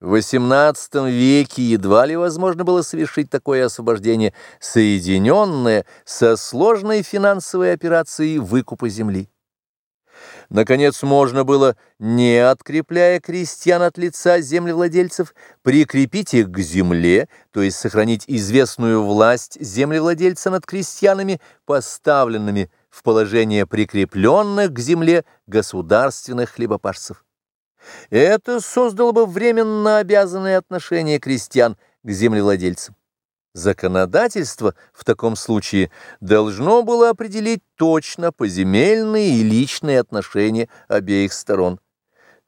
В XVIII веке едва ли возможно было совершить такое освобождение, соединенное со сложной финансовой операцией выкупа земли. Наконец, можно было, не открепляя крестьян от лица землевладельцев, прикрепить их к земле, то есть сохранить известную власть землевладельца над крестьянами, поставленными в положение прикрепленных к земле государственных хлебопашцев. Это создало бы временно обязанные отношения крестьян к землевладельцам. Законодательство в таком случае должно было определить точно поземельные и личные отношения обеих сторон.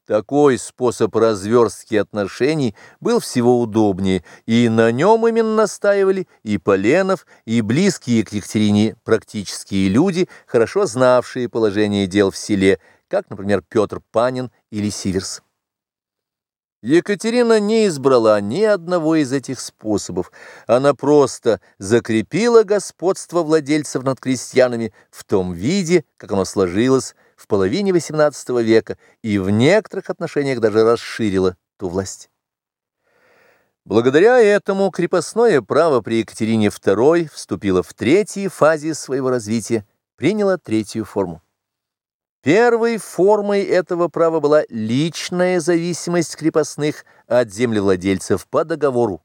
Такой способ разверстки отношений был всего удобнее, и на нем именно настаивали и Поленов, и близкие к Екатерине практические люди, хорошо знавшие положение дел в селе, как, например, Петр Панин или Сиверс. Екатерина не избрала ни одного из этих способов. Она просто закрепила господство владельцев над крестьянами в том виде, как оно сложилось в половине XVIII века и в некоторых отношениях даже расширила ту власть. Благодаря этому крепостное право при Екатерине II вступило в третьей фазе своего развития, приняло третью форму. Первой формой этого права была личная зависимость крепостных от землевладельцев по договору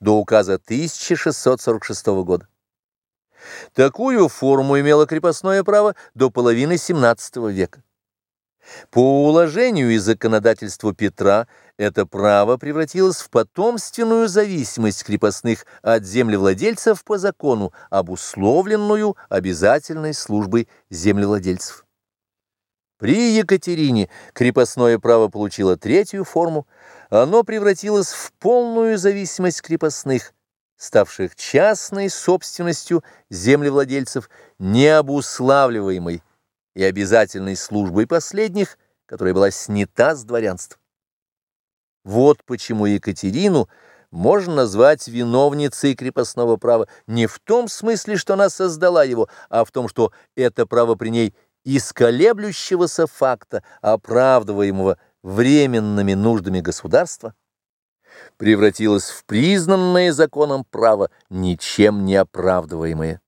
до указа 1646 года. Такую форму имело крепостное право до половины XVII века. По уложению и законодательству Петра это право превратилось в потомственную зависимость крепостных от землевладельцев по закону, обусловленную обязательной службой землевладельцев. При Екатерине крепостное право получило третью форму, оно превратилось в полную зависимость крепостных, ставших частной собственностью землевладельцев, необуславливаемой и обязательной службой последних, которая была снята с дворянства. Вот почему Екатерину можно назвать виновницей крепостного права не в том смысле, что она создала его, а в том, что это право при ней – из колеблющегося факта, оправдываемого временными нуждами государства, превратилось в признанное законом право, ничем не оправдываемое.